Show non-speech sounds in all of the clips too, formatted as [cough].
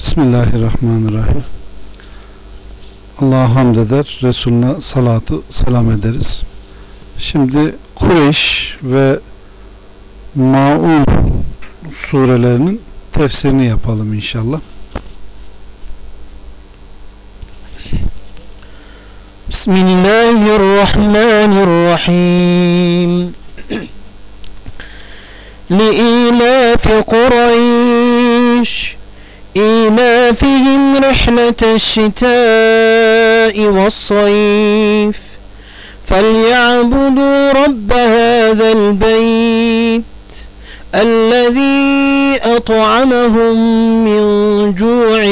Bismillahirrahmanirrahim. Allah'a hamd eder, Resulüne salatu selam ederiz. Şimdi Kureyş ve Maun surelerinin tefsirini yapalım inşallah. Bismillahirrahmanirrahim. [clears throat] لإيلاف قريش إيلافهم رحلة الشتاء والصيف. فليعبدوا رب هذا البيت الذي أطعمهم من جوع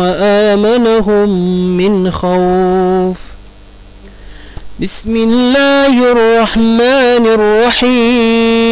وآمنهم من خوف. بسم الله الرحمن الرحيم.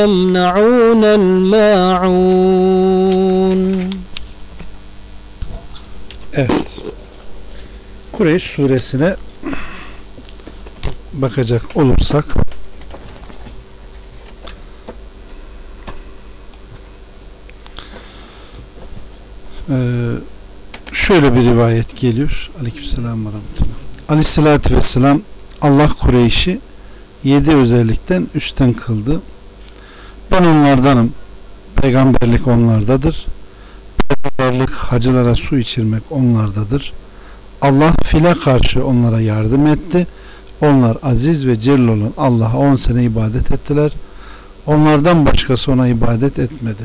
ويمنعون الماعون Evet. Kureyş suresine bakacak olursak Ee, şöyle bir rivayet geliyor. Aleykümselam ve rahmetullah. Aleyhissalatü vesselam Allah Kureyş'i yedi özellikten üstten kıldı. Ben onlardanım. Peygamberlik onlardadır. Peygamberlik hacılara su içirmek onlardadır. Allah file karşı onlara yardım etti. Onlar aziz ve celil olan Allah'a on sene ibadet ettiler. Onlardan başkası ona ibadet etmedi.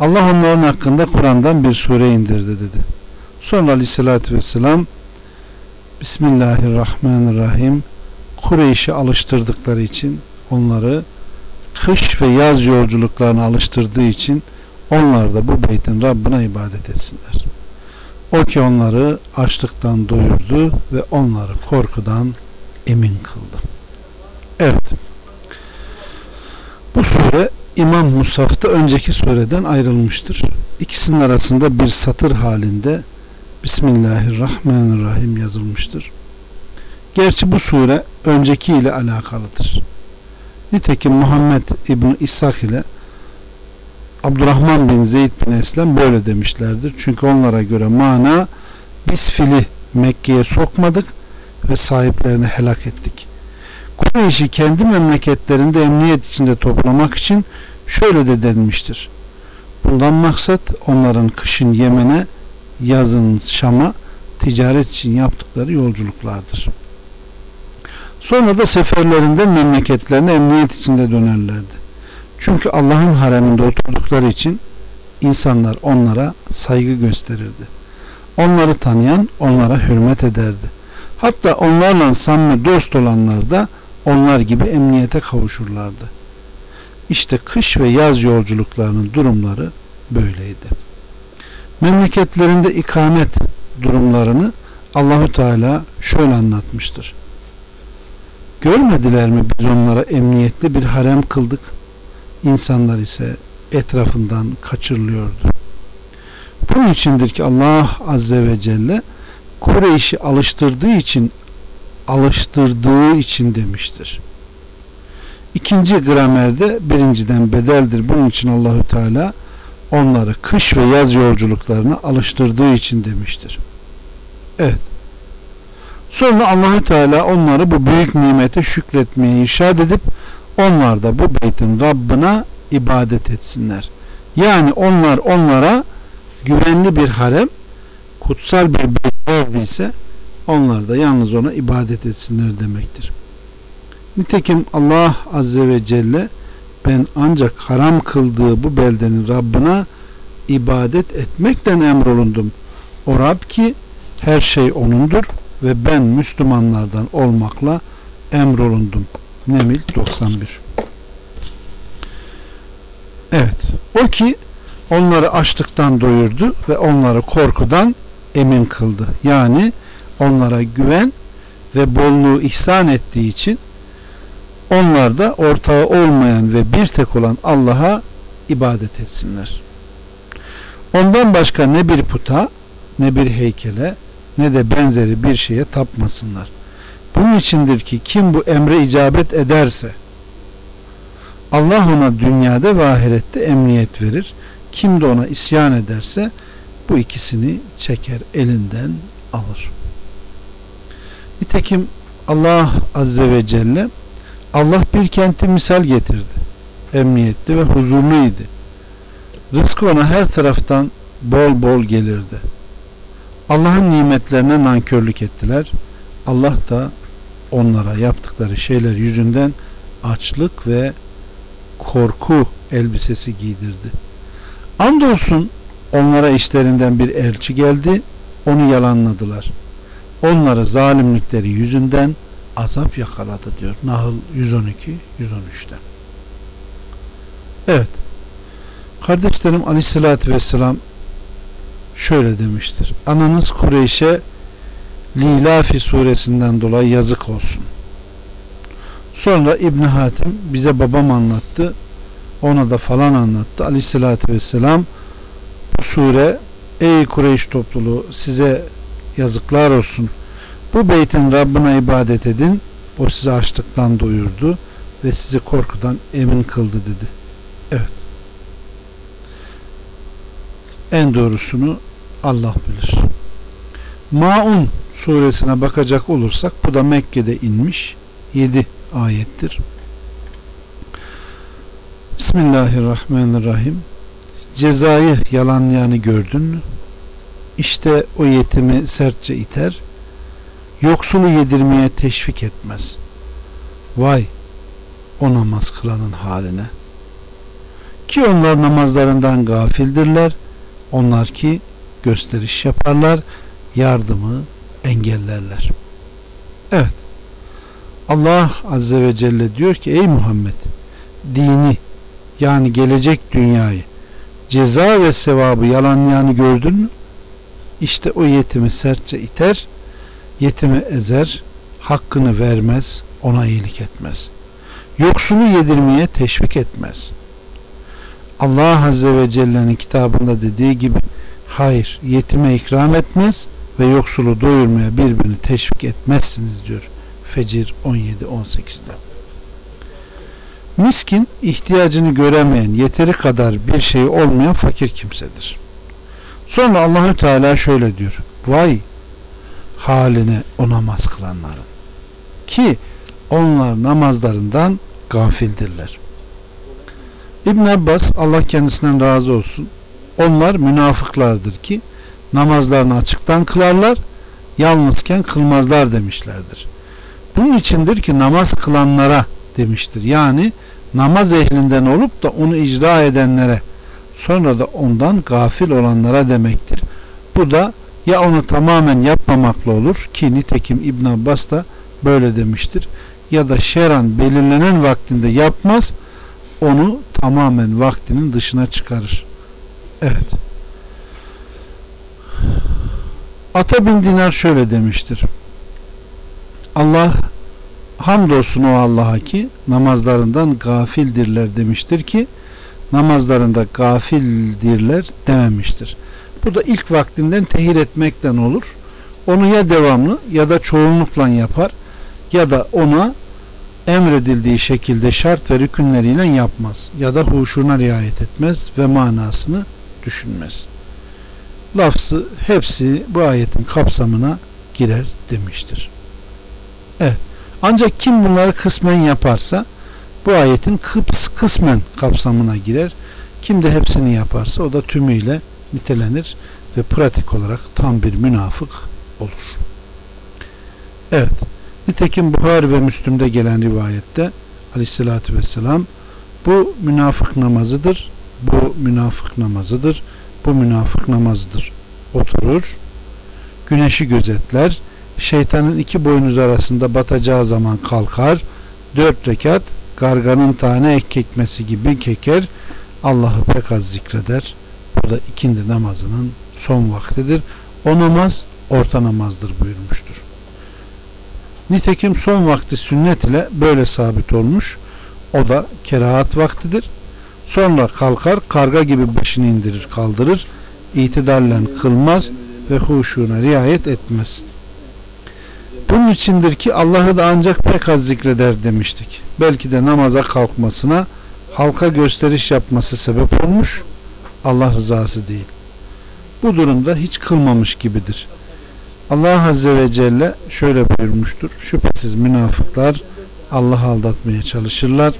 Allah onların hakkında Kur'an'dan bir sure indirdi dedi. Sonra aleyhissalatü vesselam Bismillahirrahmanirrahim Kureyş'i alıştırdıkları için onları kış ve yaz yolculuklarına alıştırdığı için onlar da bu beytin Rabbine ibadet etsinler. O ki onları açlıktan doyurdu ve onları korkudan emin kıldı. Evet. Bu sure İmam Musaf'ta önceki sureden ayrılmıştır. İkisinin arasında bir satır halinde Bismillahirrahmanirrahim yazılmıştır. Gerçi bu sure önceki ile alakalıdır. Nitekim Muhammed İbni İshak ile Abdurrahman bin Zeyd bin Eslem böyle demişlerdir. Çünkü onlara göre mana biz fili Mekke'ye sokmadık ve sahiplerini helak ettik. Kureyş'i kendi memleketlerinde emniyet içinde toplamak için şöyle de denmiştir. Bundan maksat onların kışın Yemen'e, yazın Şam'a ticaret için yaptıkları yolculuklardır. Sonra da seferlerinde memleketlerine emniyet içinde dönerlerdi. Çünkü Allah'ın hareminde oturdukları için insanlar onlara saygı gösterirdi. Onları tanıyan onlara hürmet ederdi. Hatta onlarla samimi dost olanlar da onlar gibi emniyete kavuşurlardı. İşte kış ve yaz yolculuklarının durumları böyleydi. Memleketlerinde ikamet durumlarını Allahu Teala şöyle anlatmıştır. Görmediler mi biz onlara emniyetli bir harem kıldık? İnsanlar ise etrafından kaçırılıyordu. Bunun içindir ki Allah Azze ve Celle Kureyş'i alıştırdığı için alıştırdığı için demiştir. İkinci gramerde birinciden bedeldir. Bunun için Allahü Teala onları kış ve yaz yolculuklarına alıştırdığı için demiştir. Evet. Sonra Allahü Teala onları bu büyük nimete şükretmeye irşad edip onlar da bu beytin Rabbına ibadet etsinler. Yani onlar onlara güvenli bir harem, kutsal bir beyt verdiyse onlar da yalnız ona ibadet etsinler demektir. Nitekim Allah Azze ve Celle ben ancak haram kıldığı bu beldenin Rabbına ibadet etmekle emrolundum. O Rab ki her şey O'nundur ve ben Müslümanlardan olmakla emrolundum. Nemil 91 O ki onları açlıktan doyurdu ve onları korkudan emin kıldı. Yani onlara güven ve bolluğu ihsan ettiği için onlar da ortağı olmayan ve bir tek olan Allah'a ibadet etsinler. Ondan başka ne bir puta, ne bir heykele, ne de benzeri bir şeye tapmasınlar. Bunun içindir ki kim bu emre icabet ederse Allah ona dünyada ve ahirette emniyet verir. Kim de ona isyan ederse bu ikisini çeker elinden alır. Nitekim Allah Azze ve Celle Allah bir kenti misal getirdi. Emniyetli ve huzurluydu. Rızkı ona her taraftan bol bol gelirdi. Allah'ın nimetlerine nankörlük ettiler. Allah da onlara yaptıkları şeyler yüzünden açlık ve korku elbisesi giydirdi. Andolsun onlara işlerinden bir elçi geldi, onu yalanladılar. Onları zalimlikleri yüzünden azap yakaladı diyor. Nahl 112 113'te. Evet. Kardeşlerim Aleyhisselatü Vesselam şöyle demiştir. Ananız Kureyş'e Lilafi suresinden dolayı yazık olsun. Sonra İbn Hatim bize babam anlattı. Ona da falan anlattı. Aleyhissalatü vesselam bu sure ey Kureyş topluluğu size yazıklar olsun. Bu beytin Rabbine ibadet edin. O sizi açlıktan doyurdu ve sizi korkudan emin kıldı dedi. Evet. En doğrusunu Allah bilir. Maun suresine bakacak olursak bu da Mekke'de inmiş 7 ayettir. Bismillahirrahmanirrahim. Cezayı yalanlayanı gördün mü? İşte o yetimi sertçe iter, yoksulu yedirmeye teşvik etmez. Vay o namaz kılanın haline. Ki onlar namazlarından gafildirler, onlar ki gösteriş yaparlar, yardımı engellerler. Evet. Allah Azze ve Celle diyor ki ey Muhammed dini yani gelecek dünyayı ceza ve sevabı yalanlayanı gördün mü? İşte o yetimi sertçe iter, yetimi ezer, hakkını vermez, ona iyilik etmez. Yoksulu yedirmeye teşvik etmez. Allah Azze ve Celle'nin kitabında dediği gibi hayır yetime ikram etmez ve yoksulu doyurmaya birbirini teşvik etmezsiniz diyor. Fecir 17-18'de. Miskin ihtiyacını göremeyen yeteri kadar bir şey olmayan fakir kimsedir. Sonra Allahü Teala şöyle diyor. Vay haline o namaz kılanların. Ki onlar namazlarından gafildirler. İbn Abbas Allah kendisinden razı olsun. Onlar münafıklardır ki namazlarını açıktan kılarlar, yalnızken kılmazlar demişlerdir. Bunun içindir ki namaz kılanlara demiştir. Yani namaz ehlinden olup da onu icra edenlere sonra da ondan gafil olanlara demektir. Bu da ya onu tamamen yapmamakla olur ki nitekim İbn Abbas da böyle demiştir. Ya da şeran belirlenen vaktinde yapmaz onu tamamen vaktinin dışına çıkarır. Evet. Ata bin Dinar şöyle demiştir. Allah hamdolsun o Allah'a ki namazlarından gafildirler demiştir ki namazlarında gafildirler dememiştir. Bu da ilk vaktinden tehir etmekten olur. Onu ya devamlı ya da çoğunlukla yapar ya da ona emredildiği şekilde şart ve rükünleriyle yapmaz ya da huşuna riayet etmez ve manasını düşünmez. Lafzı hepsi bu ayetin kapsamına girer demiştir. Evet. Ancak kim bunları kısmen yaparsa bu ayetin kıps, kısmen kapsamına girer. Kim de hepsini yaparsa o da tümüyle nitelenir ve pratik olarak tam bir münafık olur. Evet. Nitekim Buhari ve Müslüm'de gelen rivayette aleyhissalatü vesselam bu münafık namazıdır. Bu münafık namazıdır. Bu münafık namazıdır. Oturur. Güneşi gözetler şeytanın iki boynuz arasında batacağı zaman kalkar, dört rekat garganın tane ek gibi keker, Allah'ı pek az zikreder. Bu da ikindi namazının son vaktidir. O namaz orta namazdır buyurmuştur. Nitekim son vakti sünnet ile böyle sabit olmuş. O da kerahat vaktidir. Sonra kalkar karga gibi başını indirir kaldırır. İtidallen kılmaz ve huşuna riayet etmez. Bunun içindir ki Allah'ı da ancak pek az zikreder demiştik. Belki de namaza kalkmasına halka gösteriş yapması sebep olmuş. Allah rızası değil. Bu durumda hiç kılmamış gibidir. Allah Azze ve Celle şöyle buyurmuştur. Şüphesiz münafıklar Allah'ı aldatmaya çalışırlar.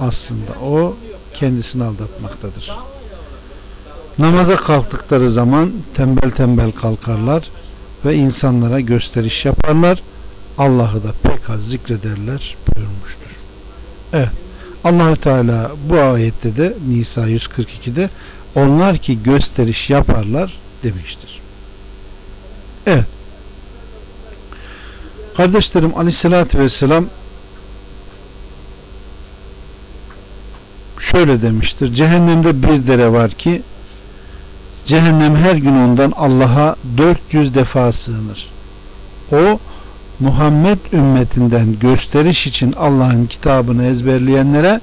Aslında o kendisini aldatmaktadır. Namaza kalktıkları zaman tembel tembel kalkarlar ve insanlara gösteriş yaparlar. Allah'ı da pek az zikrederler buyurmuştur. Evet. Allahü Teala bu ayette de Nisa 142'de onlar ki gösteriş yaparlar demiştir. Evet. Kardeşlerim aleyhissalatü vesselam şöyle demiştir. Cehennemde bir dere var ki cehennem her gün ondan Allah'a 400 defa sığınır. O Muhammed ümmetinden gösteriş için Allah'ın kitabını ezberleyenlere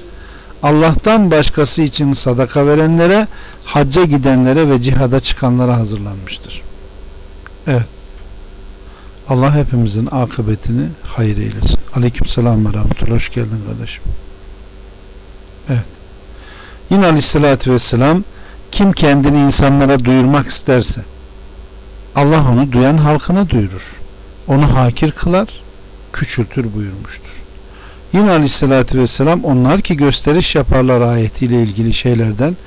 Allah'tan başkası için sadaka verenlere, hacca gidenlere ve cihada çıkanlara hazırlanmıştır. Evet. Allah hepimizin akıbetini hayır eylesin. Aleyküm selam ve rahmetullah. Hoş geldin kardeşim. Evet. Yine aleyhissalatü vesselam kim kendini insanlara duyurmak isterse Allah onu duyan halkına duyurur. Onu hakir kılar, küçültür buyurmuştur. Yine aleyhissalatü vesselam onlar ki gösteriş yaparlar ayetiyle ilgili şeylerden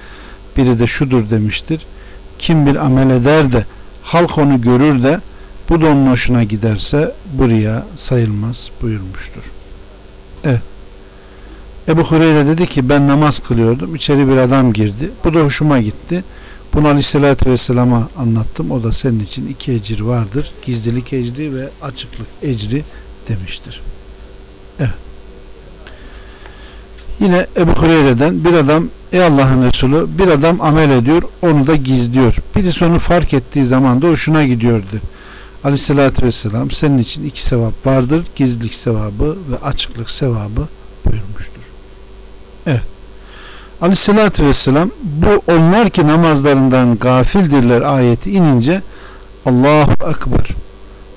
biri de şudur demiştir. Kim bir amel eder de halk onu görür de bu da onun hoşuna giderse buraya sayılmaz buyurmuştur. Evet. Ebu Hureyre dedi ki ben namaz kılıyordum. İçeri bir adam girdi. Bu da hoşuma gitti. Bunu Aleyhisselatü Vesselam'a anlattım. O da senin için iki ecir vardır. Gizlilik ecri ve açıklık ecri demiştir. Evet. Yine Ebu Hureyre'den bir adam ey Allah'ın Resulü bir adam amel ediyor onu da gizliyor. Birisi onu fark ettiği zaman da hoşuna gidiyordu. Aleyhissalatü vesselam senin için iki sevap vardır. Gizlilik sevabı ve açıklık sevabı buyurmuştur. Evet. Aleyhissalatü vesselam bu onlar ki namazlarından gafildirler ayeti inince Allahu Ekber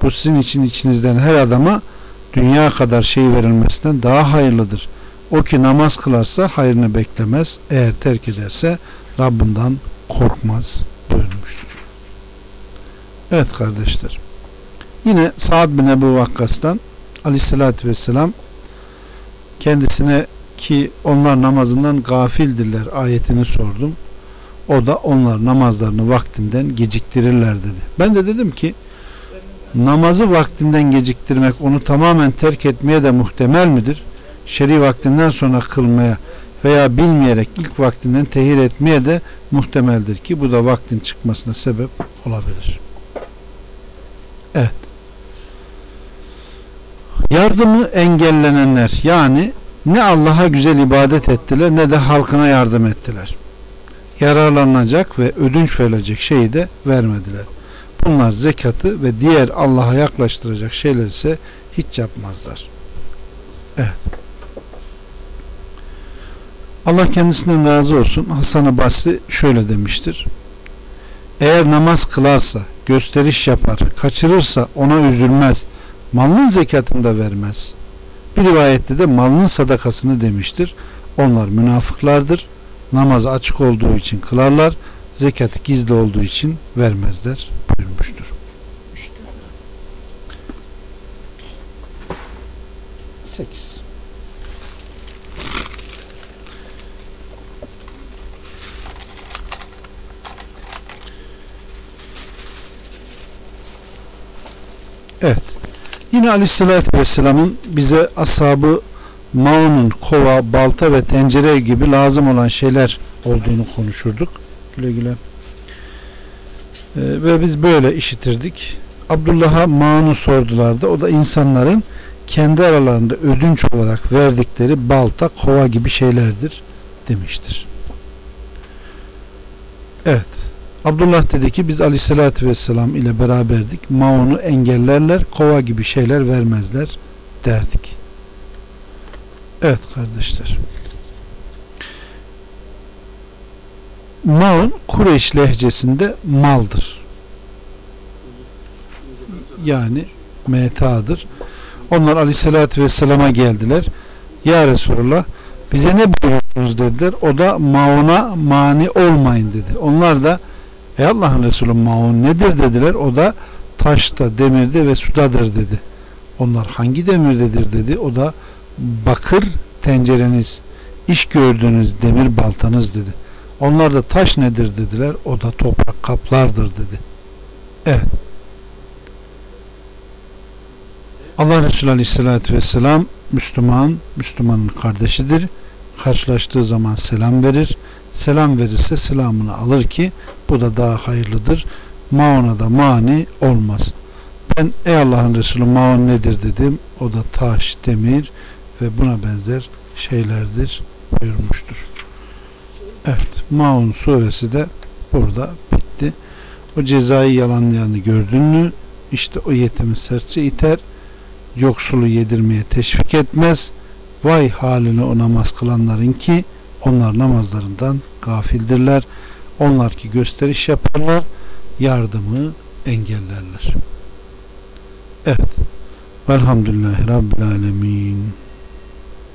bu sizin için içinizden her adama dünya kadar şey verilmesinden daha hayırlıdır. O ki namaz kılarsa hayrını beklemez. Eğer terk ederse Rabbinden korkmaz buyurmuştur. Evet kardeşler. Yine Sa'd bin Ebu Vakkas'tan aleyhissalatü vesselam kendisine ki onlar namazından gafildirler ayetini sordum. O da onlar namazlarını vaktinden geciktirirler dedi. Ben de dedim ki namazı vaktinden geciktirmek onu tamamen terk etmeye de muhtemel midir? Şer'i vaktinden sonra kılmaya veya bilmeyerek ilk vaktinden tehir etmeye de muhtemeldir ki bu da vaktin çıkmasına sebep olabilir. Evet. Yardımı engellenenler yani ne Allah'a güzel ibadet ettiler ne de halkına yardım ettiler. Yararlanacak ve ödünç verilecek şeyi de vermediler. Bunlar zekatı ve diğer Allah'a yaklaştıracak şeyler ise hiç yapmazlar. Evet. Allah kendisinden razı olsun. Hasan-ı Basri şöyle demiştir. Eğer namaz kılarsa, gösteriş yapar, kaçırırsa ona üzülmez. Malının zekatını da vermez. Bir rivayette de malının sadakasını demiştir. Onlar münafıklardır. Namaz açık olduğu için kılarlar. Zekatı gizli olduğu için vermezler buyurmuştur. Sekiz. Evet. Yine Aleyhisselatü Vesselam'ın bize ashabı maunun, kova, balta ve tencere gibi lazım olan şeyler olduğunu konuşurduk. Güle güle. Ee, ve biz böyle işitirdik. Abdullah'a maunu sordular da o da insanların kendi aralarında ödünç olarak verdikleri balta, kova gibi şeylerdir demiştir. Evet. Abdullah dedi ki biz aleyhissalatü vesselam ile beraberdik. Maon'u engellerler, kova gibi şeyler vermezler derdik. Evet kardeşler. Maun Kureyş lehçesinde maldır. Yani metadır. Onlar aleyhissalatü vesselama geldiler. Ya Resulullah bize ne buyurursunuz dediler. O da mauna mani olmayın dedi. Onlar da Ey Allah'ın Resulü maun nedir dediler. O da taşta, demirde ve sudadır dedi. Onlar hangi demirdedir dedi. O da bakır tencereniz, iş gördüğünüz demir baltanız dedi. Onlar da taş nedir dediler. O da toprak kaplardır dedi. Evet. Allah Resulü Aleyhisselatü Vesselam Müslüman, Müslümanın kardeşidir. Karşılaştığı zaman selam verir. Selam verirse selamını alır ki bu da daha hayırlıdır. Mauna da mani olmaz. Ben ey Allah'ın Resulü maun nedir dedim. O da taş, demir ve buna benzer şeylerdir buyurmuştur. Evet. Maun suresi de burada bitti. O cezayı yalanlayanı gördün mü? İşte o yetimi sertçe iter. Yoksulu yedirmeye teşvik etmez. Vay haline o namaz kılanların ki onlar namazlarından gafildirler. Onlar ki gösteriş yaparlar. Yardımı engellerler. Evet. Velhamdülillahi Rabbil Alemin.